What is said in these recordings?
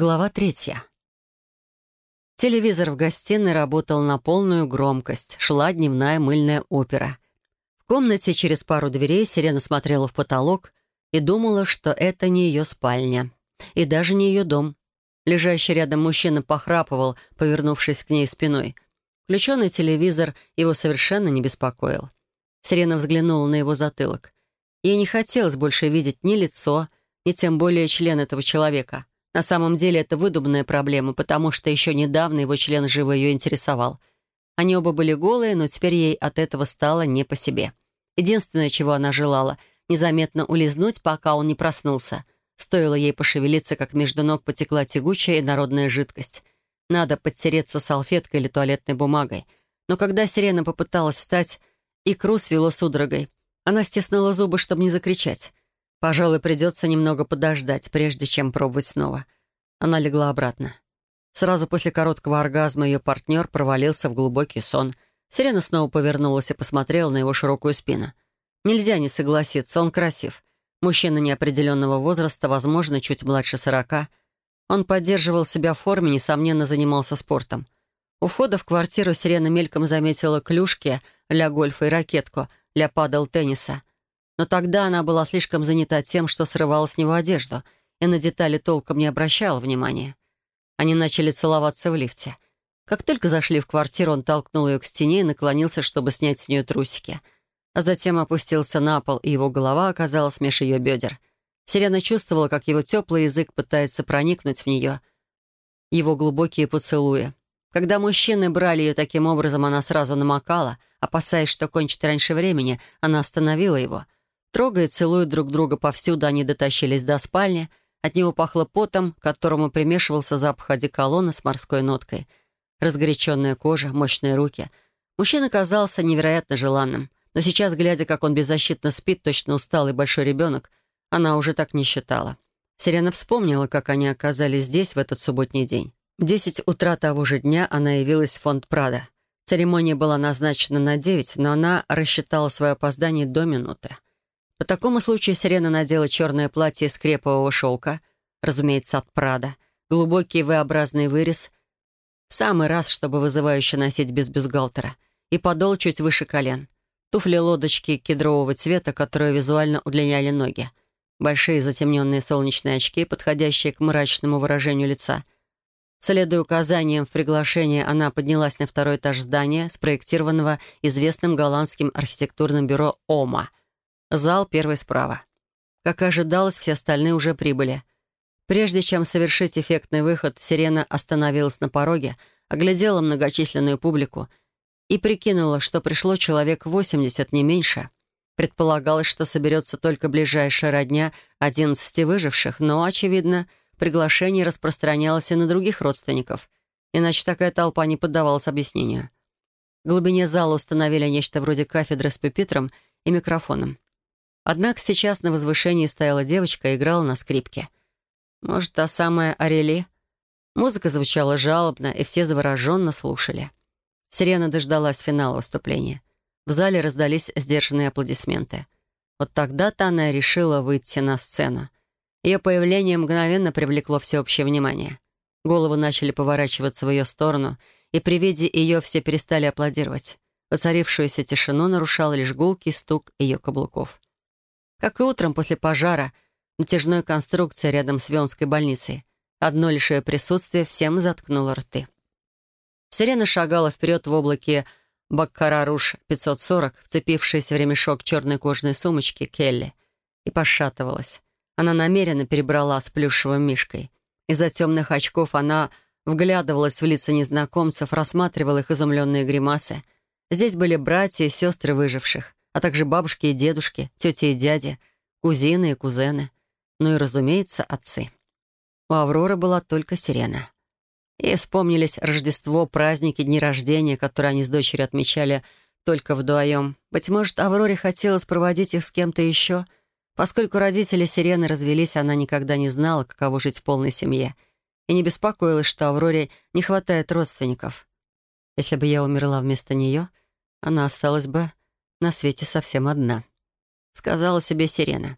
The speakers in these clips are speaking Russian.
Глава третья. Телевизор в гостиной работал на полную громкость. Шла дневная мыльная опера. В комнате через пару дверей Сирена смотрела в потолок и думала, что это не ее спальня. И даже не ее дом. Лежащий рядом мужчина похрапывал, повернувшись к ней спиной. Включенный телевизор его совершенно не беспокоил. Сирена взглянула на его затылок. Ей не хотелось больше видеть ни лицо, ни тем более член этого человека — на самом деле это выдуманная проблема, потому что еще недавно его член живо ее интересовал. Они оба были голые, но теперь ей от этого стало не по себе. Единственное, чего она желала — незаметно улизнуть, пока он не проснулся. Стоило ей пошевелиться, как между ног потекла тягучая и народная жидкость. Надо подтереться салфеткой или туалетной бумагой. Но когда сирена попыталась встать, икру свело судорогой. Она стиснула зубы, чтобы не закричать. Пожалуй, придется немного подождать, прежде чем пробовать снова. Она легла обратно. Сразу после короткого оргазма ее партнер провалился в глубокий сон. Сирена снова повернулась и посмотрела на его широкую спину. Нельзя не согласиться, он красив. Мужчина неопределенного возраста, возможно, чуть младше сорока. Он поддерживал себя в форме, несомненно, занимался спортом. У входа в квартиру Сирена мельком заметила клюшки для гольфа и ракетку для падал-тенниса — но тогда она была слишком занята тем, что срывала с него одежду, и на детали толком не обращала внимания. Они начали целоваться в лифте. Как только зашли в квартиру, он толкнул ее к стене и наклонился, чтобы снять с нее трусики. А затем опустился на пол, и его голова оказалась меж ее бедер. Сирена чувствовала, как его теплый язык пытается проникнуть в нее. Его глубокие поцелуи. Когда мужчины брали ее таким образом, она сразу намокала. Опасаясь, что кончит раньше времени, она остановила его — Трогая и целуя друг друга повсюду, они дотащились до спальни. От него пахло потом, к которому примешивался запах одеколона с морской ноткой. Разгоряченная кожа, мощные руки. Мужчина казался невероятно желанным. Но сейчас, глядя, как он беззащитно спит, точно усталый большой ребенок, она уже так не считала. Сирена вспомнила, как они оказались здесь в этот субботний день. В десять утра того же дня она явилась в фонд Прада. Церемония была назначена на девять, но она рассчитала свое опоздание до минуты. По такому случаю Сирена надела черное платье из крепового шелка, разумеется, от Прада, глубокий V-образный вырез, самый раз, чтобы вызывающе носить без бюстгальтера, и подол чуть выше колен, туфли-лодочки кедрового цвета, которые визуально удлиняли ноги, большие затемненные солнечные очки, подходящие к мрачному выражению лица. Следуя указаниям в приглашении, она поднялась на второй этаж здания, спроектированного известным голландским архитектурным бюро «Ома», Зал первый справа. Как и ожидалось, все остальные уже прибыли. Прежде чем совершить эффектный выход, сирена остановилась на пороге, оглядела многочисленную публику и прикинула, что пришло человек 80, не меньше. Предполагалось, что соберется только ближайшая родня 11 выживших, но, очевидно, приглашение распространялось и на других родственников, иначе такая толпа не поддавалась объяснению. В глубине зала установили нечто вроде кафедры с пюпитром и микрофоном. Однако сейчас на возвышении стояла девочка и играла на скрипке. Может, та самая Арели? Музыка звучала жалобно, и все завороженно слушали. Сирена дождалась финала выступления. В зале раздались сдержанные аплодисменты. Вот тогда-то она решила выйти на сцену. Ее появление мгновенно привлекло всеобщее внимание. Головы начали поворачиваться в ее сторону, и при виде ее все перестали аплодировать. Воцарившуюся тишину нарушал лишь гулкий стук ее каблуков. Как и утром после пожара, натяжной конструкции рядом с Вионской больницей. Одно лишь ее присутствие всем заткнуло рты. Сирена шагала вперед в облаке Баккараруш 540, вцепившись в ремешок черной кожаной сумочки Келли, и пошатывалась. Она намеренно перебрала с плюшевым мишкой. Из-за темных очков она вглядывалась в лица незнакомцев, рассматривала их изумленные гримасы. Здесь были братья и сестры выживших а также бабушки и дедушки, тети и дяди, кузины и кузены, ну и, разумеется, отцы. У Авроры была только сирена. И вспомнились Рождество, праздники, дни рождения, которые они с дочерью отмечали только вдвоем. Быть может, Авроре хотелось проводить их с кем-то еще. Поскольку родители Сирены развелись, она никогда не знала, каково жить в полной семье, и не беспокоилась, что Авроре не хватает родственников. Если бы я умерла вместо нее, она осталась бы на свете совсем одна», — сказала себе Сирена.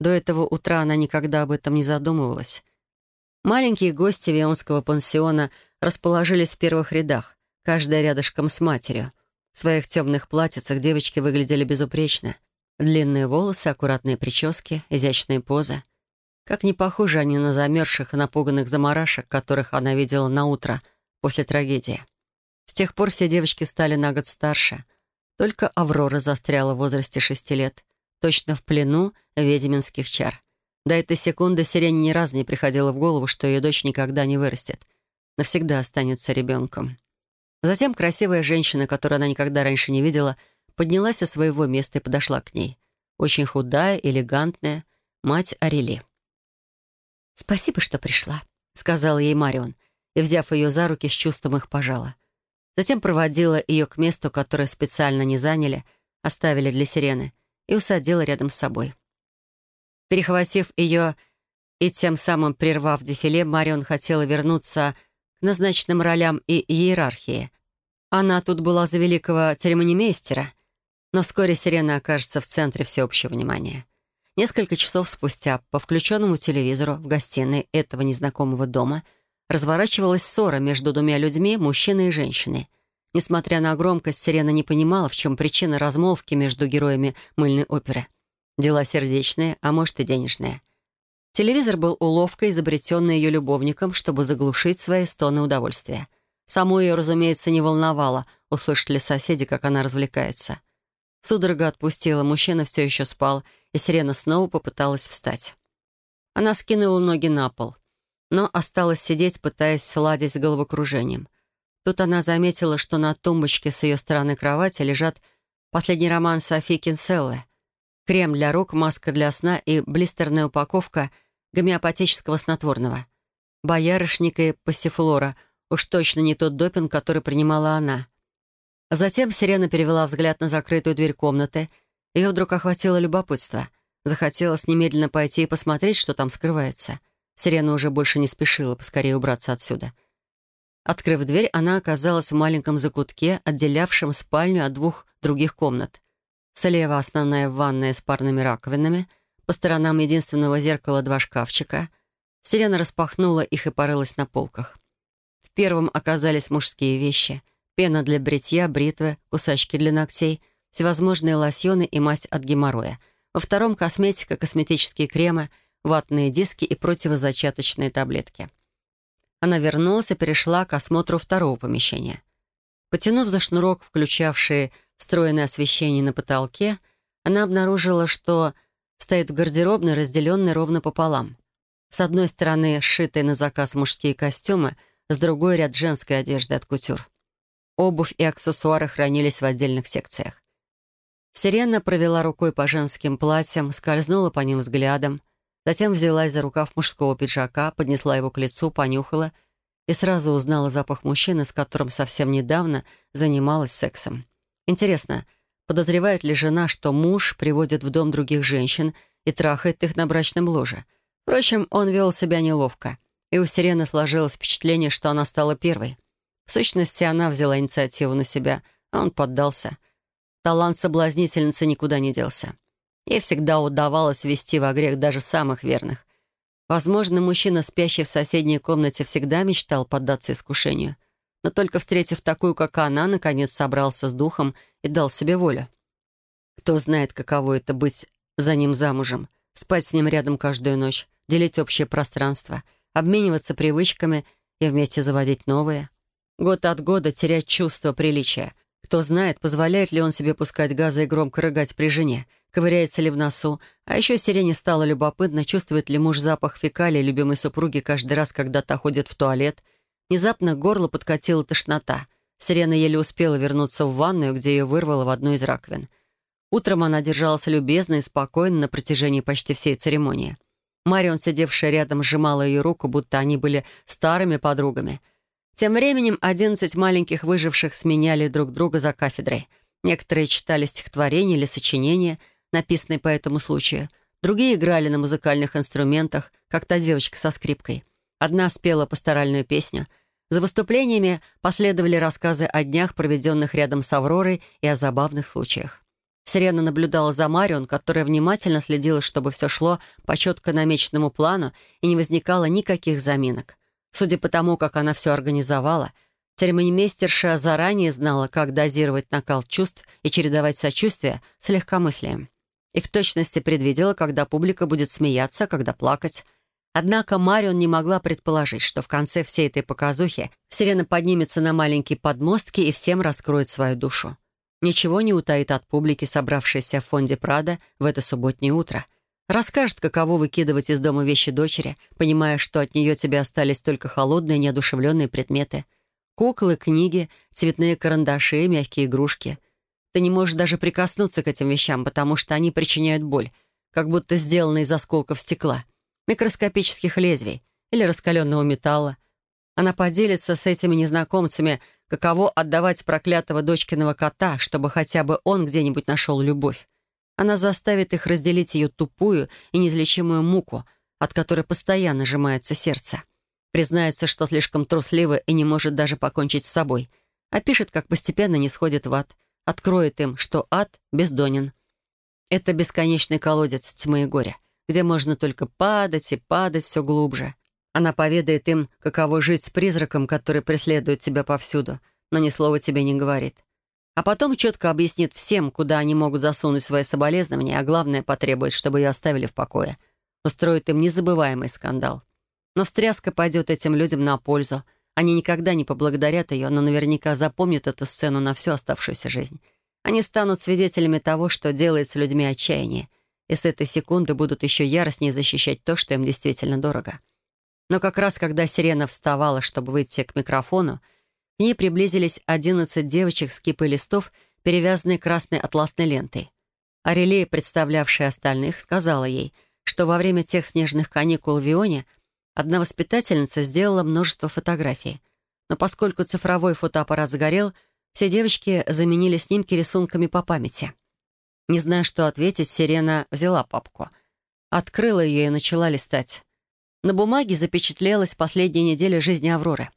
До этого утра она никогда об этом не задумывалась. Маленькие гости Вионского пансиона расположились в первых рядах, каждая рядышком с матерью. В своих темных платьицах девочки выглядели безупречно. Длинные волосы, аккуратные прически, изящные позы. Как не похожи они на замерзших и напуганных заморашек, которых она видела на утро после трагедии. С тех пор все девочки стали на год старше. Только Аврора застряла в возрасте шести лет, точно в плену ведьминских чар. До этой секунды Сирене ни разу не приходило в голову, что ее дочь никогда не вырастет. Навсегда останется ребенком. Затем красивая женщина, которую она никогда раньше не видела, поднялась со своего места и подошла к ней. Очень худая, элегантная, мать Арели. «Спасибо, что пришла», — сказала ей Марион, и, взяв ее за руки, с чувством их пожала. Затем проводила ее к месту, которое специально не заняли, оставили для сирены, и усадила рядом с собой. Перехватив ее и тем самым прервав дефиле, Марион хотела вернуться к назначенным ролям и иерархии. Она тут была за великого церемонимейстера, но вскоре сирена окажется в центре всеобщего внимания. Несколько часов спустя по включенному телевизору в гостиной этого незнакомого дома разворачивалась ссора между двумя людьми, мужчиной и женщиной. Несмотря на громкость, Сирена не понимала, в чем причина размолвки между героями мыльной оперы. Дела сердечные, а может и денежные. Телевизор был уловкой, изобретенной ее любовником, чтобы заглушить свои стоны удовольствия. Саму ее, разумеется, не волновало, услышат ли соседи, как она развлекается. Судорога отпустила, мужчина все еще спал, и сирена снова попыталась встать. Она скинула ноги на пол, но осталась сидеть, пытаясь сладить с головокружением. Тут она заметила, что на тумбочке с ее стороны кровати лежат последний роман Софи Кинселлы — крем для рук, маска для сна и блистерная упаковка гомеопатического снотворного. Боярышник и пассифлора — уж точно не тот допинг, который принимала она. Затем Сирена перевела взгляд на закрытую дверь комнаты. Ее вдруг охватило любопытство. Захотелось немедленно пойти и посмотреть, что там скрывается. Сирена уже больше не спешила поскорее убраться отсюда. Открыв дверь, она оказалась в маленьком закутке, отделявшем спальню от двух других комнат. Слева основная ванная с парными раковинами, по сторонам единственного зеркала два шкафчика. Сирена распахнула их и порылась на полках. В первом оказались мужские вещи. Пена для бритья, бритвы, кусачки для ногтей, всевозможные лосьоны и масть от геморроя. Во втором — косметика, косметические кремы, ватные диски и противозачаточные таблетки. Она вернулась и перешла к осмотру второго помещения. Потянув за шнурок, включавший встроенное освещение на потолке, она обнаружила, что стоит в гардеробной, разделенной ровно пополам. С одной стороны сшитые на заказ мужские костюмы, с другой — ряд женской одежды от кутюр. Обувь и аксессуары хранились в отдельных секциях. Сирена провела рукой по женским платьям, скользнула по ним взглядом, затем взялась за рукав мужского пиджака, поднесла его к лицу, понюхала и сразу узнала запах мужчины, с которым совсем недавно занималась сексом. Интересно, подозревает ли жена, что муж приводит в дом других женщин и трахает их на брачном ложе? Впрочем, он вел себя неловко, и у Сирены сложилось впечатление, что она стала первой. В сущности, она взяла инициативу на себя, а он поддался. Талант соблазнительницы никуда не делся. Ей всегда удавалось вести во грех даже самых верных. Возможно, мужчина, спящий в соседней комнате, всегда мечтал поддаться искушению — но только встретив такую, как она, наконец собрался с духом и дал себе волю. Кто знает, каково это быть за ним замужем, спать с ним рядом каждую ночь, делить общее пространство, обмениваться привычками и вместе заводить новые. Год от года терять чувство приличия. Кто знает, позволяет ли он себе пускать газы и громко рыгать при жене, ковыряется ли в носу. А еще Сирене стало любопытно, чувствует ли муж запах фекалий любимой супруги каждый раз, когда та ходит в туалет — Внезапно к горлу подкатила тошнота. Сирена еле успела вернуться в ванную, где ее вырвало в одну из раковин. Утром она держалась любезно и спокойно на протяжении почти всей церемонии. Марион, сидевшая рядом, сжимала ее руку, будто они были старыми подругами. Тем временем одиннадцать маленьких выживших сменяли друг друга за кафедрой. Некоторые читали стихотворения или сочинения, написанные по этому случаю. Другие играли на музыкальных инструментах, как та девочка со скрипкой — Одна спела пасторальную песню. За выступлениями последовали рассказы о днях, проведенных рядом с Авророй, и о забавных случаях. Сирена наблюдала за Марион, которая внимательно следила, чтобы все шло по четко намеченному плану и не возникало никаких заминок. Судя по тому, как она все организовала, церемонимейстерша заранее знала, как дозировать накал чувств и чередовать сочувствие с легкомыслием. И в точности предвидела, когда публика будет смеяться, когда плакать. Однако Марион не могла предположить, что в конце всей этой показухи сирена поднимется на маленькие подмостки и всем раскроет свою душу ничего не утаит от публики, собравшейся в фонде Прада в это субботнее утро. Расскажет, каково выкидывать из дома вещи дочери, понимая, что от нее тебе остались только холодные, неодушевленные предметы. Куклы, книги, цветные карандаши, мягкие игрушки. Ты не можешь даже прикоснуться к этим вещам, потому что они причиняют боль, как будто сделаны из осколков стекла, микроскопических лезвий или раскаленного металла. Она поделится с этими незнакомцами Каково отдавать проклятого дочкиного кота, чтобы хотя бы он где-нибудь нашел любовь? Она заставит их разделить ее тупую и неизлечимую муку, от которой постоянно сжимается сердце. Признается, что слишком труслива и не может даже покончить с собой. Опишет, как постепенно не сходит в ад. Откроет им, что ад бездонен. Это бесконечный колодец тьмы и горя, где можно только падать и падать все глубже. Она поведает им, каково жить с призраком, который преследует тебя повсюду, но ни слова тебе не говорит. А потом четко объяснит всем, куда они могут засунуть свои соболезнования, а главное, потребует, чтобы ее оставили в покое. Устроит им незабываемый скандал. Но встряска пойдет этим людям на пользу. Они никогда не поблагодарят ее, но наверняка запомнят эту сцену на всю оставшуюся жизнь. Они станут свидетелями того, что делает с людьми отчаяние, и с этой секунды будут еще яростнее защищать то, что им действительно дорого. Но как раз когда сирена вставала, чтобы выйти к микрофону, к ней приблизились одиннадцать девочек с кипой листов, перевязанной красной атласной лентой. Арелея, представлявшая остальных, сказала ей, что во время тех снежных каникул в Вионе одна воспитательница сделала множество фотографий. Но поскольку цифровой фотоаппарат загорел, все девочки заменили снимки рисунками по памяти. Не зная, что ответить, Сирена взяла папку. Открыла ее и начала листать. На бумаге запечатлелась последняя неделя жизни Авроры.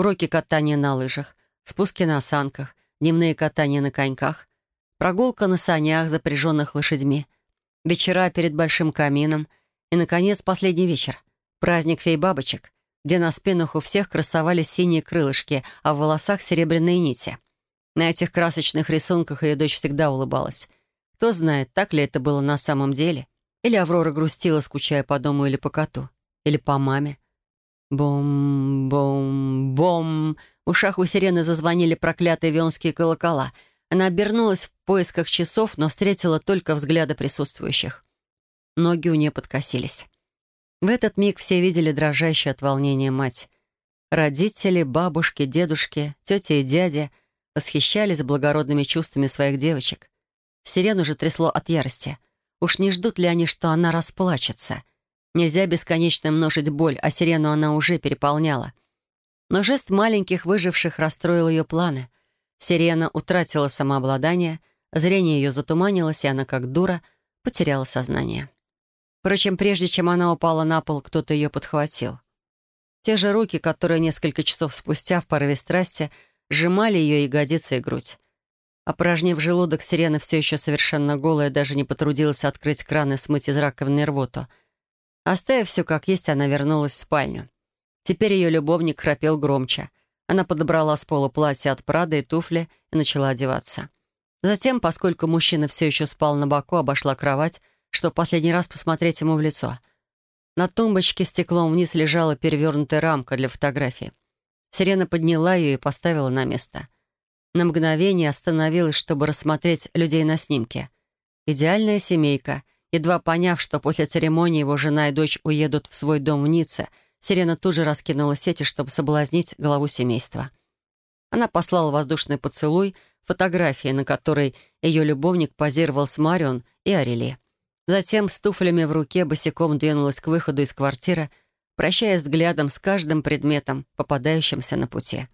Уроки катания на лыжах, спуски на санках, дневные катания на коньках, прогулка на санях, запряженных лошадьми, вечера перед большим камином и, наконец, последний вечер — праздник фей-бабочек, где на спинах у всех красовались синие крылышки, а в волосах серебряные нити. На этих красочных рисунках ее дочь всегда улыбалась. Кто знает, так ли это было на самом деле? Или Аврора грустила, скучая по дому или по коту? Или по маме. Бом-бом-бом. В ушах у сирены зазвонили проклятые вионские колокола. Она обернулась в поисках часов, но встретила только взгляды присутствующих. Ноги у нее подкосились. В этот миг все видели дрожащую от волнения мать. Родители, бабушки, дедушки, тети и дяди восхищались благородными чувствами своих девочек. Сирену же трясло от ярости. Уж не ждут ли они, что она расплачется? Нельзя бесконечно множить боль, а сирену она уже переполняла. Но жест маленьких выживших расстроил ее планы. Сирена утратила самообладание, зрение ее затуманилось, и она, как дура, потеряла сознание. Впрочем, прежде чем она упала на пол, кто-то ее подхватил. Те же руки, которые несколько часов спустя в порыве страсти сжимали ее ягодицы и грудь. Опорожнив желудок, сирена все еще совершенно голая, даже не потрудилась открыть кран и смыть из раковины рвоту — Оставив все как есть, она вернулась в спальню. Теперь ее любовник храпел громче. Она подобрала с пола платье от Прада и туфли и начала одеваться. Затем, поскольку мужчина все еще спал на боку, обошла кровать, чтобы последний раз посмотреть ему в лицо. На тумбочке стеклом вниз лежала перевернутая рамка для фотографии. Сирена подняла ее и поставила на место. На мгновение остановилась, чтобы рассмотреть людей на снимке. Идеальная семейка — Едва поняв, что после церемонии его жена и дочь уедут в свой дом в Ницце, Сирена тут же раскинула сети, чтобы соблазнить главу семейства. Она послала воздушный поцелуй, фотографии, на которой ее любовник позировал с Марион и Арели. Затем с туфлями в руке босиком двинулась к выходу из квартиры, прощаясь взглядом с каждым предметом, попадающимся на пути.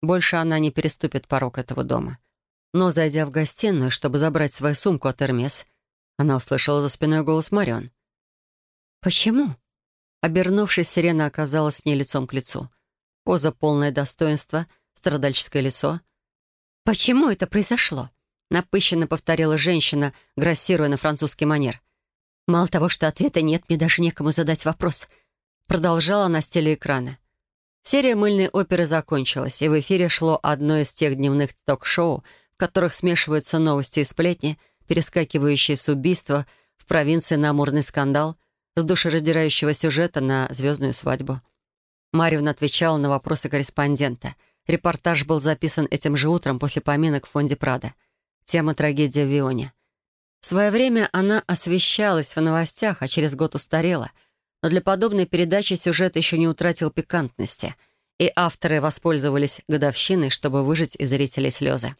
Больше она не переступит порог этого дома. Но, зайдя в гостиную, чтобы забрать свою сумку от Эрмес, она услышала за спиной голос Марион. «Почему?» Обернувшись, сирена оказалась с ней лицом к лицу. Поза полное достоинство, страдальческое лицо. «Почему это произошло?» напыщенно повторила женщина, грассируя на французский манер. «Мало того, что ответа нет, мне даже некому задать вопрос». Продолжала она с телеэкрана. Серия мыльной оперы закончилась, и в эфире шло одно из тех дневных ток-шоу, в которых смешиваются новости и сплетни, перескакивающие с убийства в провинции на амурный скандал, с душераздирающего сюжета на звездную свадьбу. Марьевна отвечала на вопросы корреспондента. Репортаж был записан этим же утром после поминок в фонде Прада. Тема трагедии в Вионе. В свое время она освещалась в новостях, а через год устарела. Но для подобной передачи сюжет еще не утратил пикантности, и авторы воспользовались годовщиной, чтобы выжать из зрителей слезы.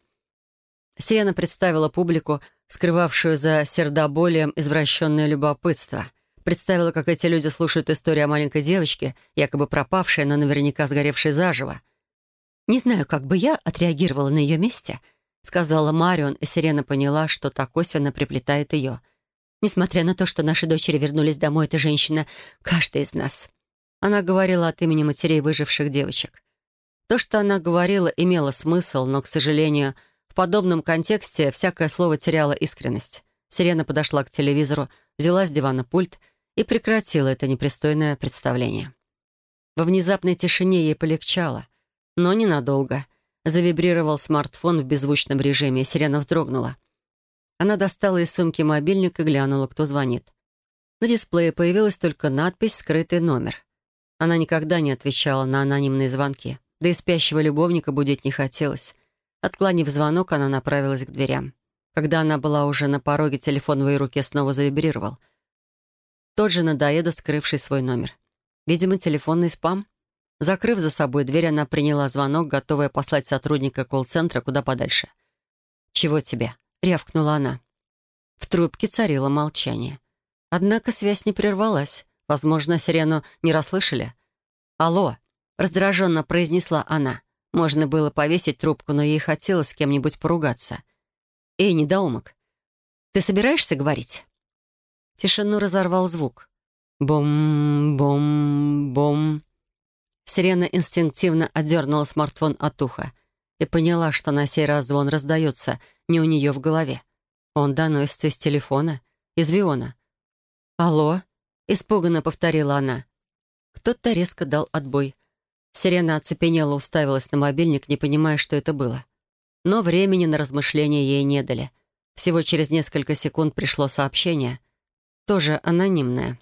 Сирена представила публику, скрывавшую за сердоболием извращенное любопытство. Представила, как эти люди слушают историю о маленькой девочке, якобы пропавшей, но наверняка сгоревшей заживо. Не знаю, как бы я отреагировала на ее месте —— сказала Марион, и Сирена поняла, что так косвенно приплетает ее. «Несмотря на то, что наши дочери вернулись домой, эта женщина — каждая из нас». Она говорила от имени матерей выживших девочек. То, что она говорила, имело смысл, но, к сожалению, в подобном контексте всякое слово теряло искренность. Сирена подошла к телевизору, взяла с дивана пульт и прекратила это непристойное представление. Во внезапной тишине ей полегчало, но ненадолго — Завибрировал смартфон в беззвучном режиме, и сирена вздрогнула. Она достала из сумки мобильник и глянула, кто звонит. На дисплее появилась только надпись «Скрытый номер». Она никогда не отвечала на анонимные звонки, да и спящего любовника будить не хотелось. Отклонив звонок, она направилась к дверям. Когда она была уже на пороге, телефон в ее руке снова завибрировал. Тот же надоеда, скрывший свой номер. Видимо, телефонный спам — Закрыв за собой дверь, она приняла звонок, готовая послать сотрудника колл-центра куда подальше. «Чего тебе?» — рявкнула она. В трубке царило молчание. Однако связь не прервалась. Возможно, сирену не расслышали. «Алло!» — раздраженно произнесла она. Можно было повесить трубку, но ей хотелось с кем-нибудь поругаться. «Эй, недоумок, ты собираешься говорить?» Тишину разорвал звук. Бом-бом-бом. Сирена инстинктивно отдернула смартфон от уха и поняла, что на сей раз звон раздается не у нее в голове. Он доносится из телефона, из Виона. «Алло?» — испуганно повторила она. Кто-то резко дал отбой. Сирена оцепенела, уставилась на мобильник, не понимая, что это было. Но времени на размышления ей не дали. Всего через несколько секунд пришло сообщение. Тоже анонимное.